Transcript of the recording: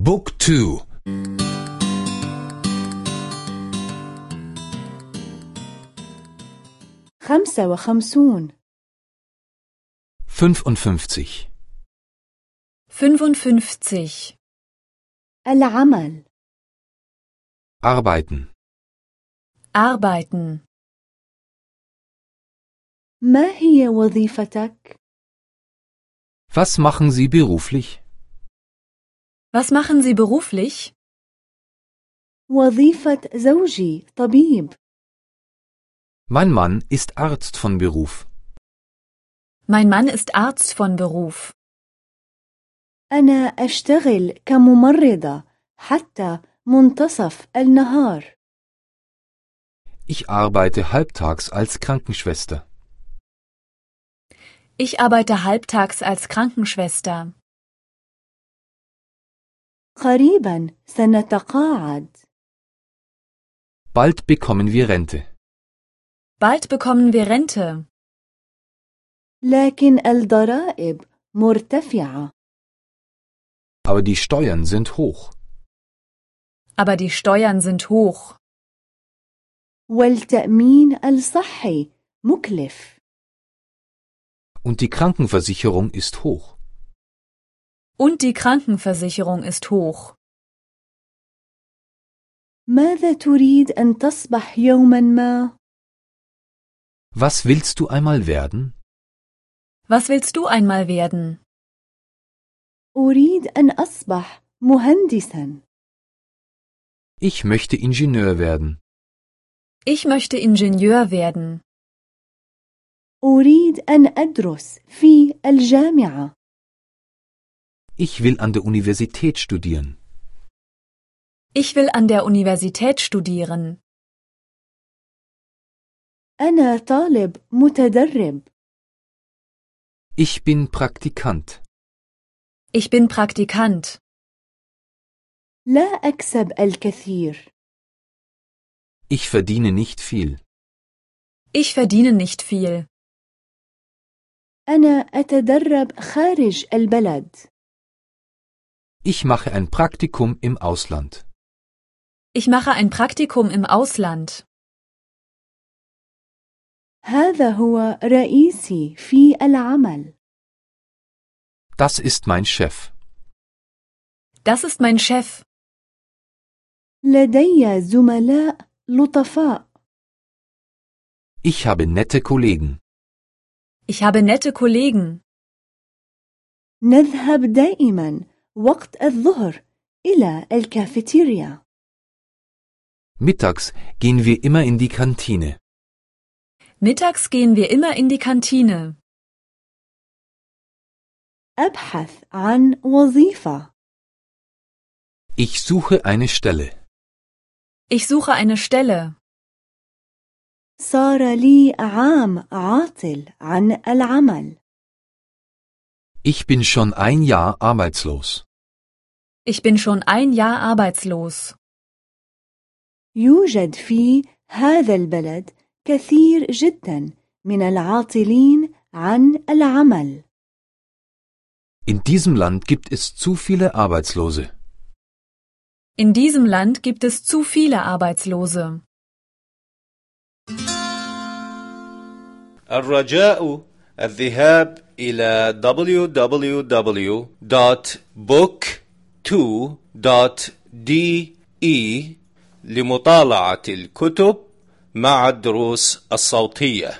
بوك تو خمسة وخمسون 55 55. العمل Arbeiten Arbeiten. ما هي وظيفتك؟ Was machen Sie beruflich? Was machen Sie beruflich? وظيفة زوجي طبيب Mein Mann ist Arzt von Beruf. Mein Mann ist Arzt von Beruf. أنا أشتغل كممرضة حتى منتصف النهار Ich arbeite halbtags als Krankenschwester. Ich arbeite halbtags als Krankenschwester. قريبا سنتقاعد Bald bekommen wir Rente. Bald bekommen wir Rente. لكن الضرائب مرتفعة Aber die Steuern sind hoch. Aber die Steuern sind hoch. والتأمين الصحي مكلف Und die Krankenversicherung ist hoch. Und die Krankenversicherung ist hoch. ماذا تريد أن تصبح يوما ما؟ Was willst du einmal werden? Was willst du einmal werden? أريد أن أصبح مهندسا Ich möchte Ingenieur werden. Ich möchte Ingenieur werden. أريد أن أدرس في الجامعة Ich will an der Universität studieren. Ich will an der Universität studieren. أنا طالب متدرب Ich bin Praktikant. Ich bin Praktikant. لا أكسب الكثير Ich verdiene nicht viel. Ich verdiene nicht viel. أنا أتدرب خارج البلد Ich mache ein Praktikum im Ausland. Ich mache ein Praktikum im Ausland. هذا هو رئيسي في العمل Das ist mein Chef. Das ist mein Chef. لدي زملاء لطفاء Ich habe nette Kollegen. Ich habe nette Kollegen. نذهب دائما وقت الظهر إلى الكافيتيريا Mittags gehen wir immer in die Kantine. Mittags gehen wir immer in die Kantine. أبحث عن وظيفة Ich suche eine Stelle. Ich suche eine Stelle. صار لي عام عاطل عن العمل Ich bin schon ein Jahr arbeitslos. Ich bin schon ein Jahr arbeitslos. يوجد في هذا البلد كثير جدا من العاطلين عن العمل In diesem Land gibt es zu viele Arbeitslose. In diesem Land gibt es zu viele Arbeitslose. الرجاء الذهاب إلى www.book2.de لمطالعة الكتب مع الدروس الصوتية.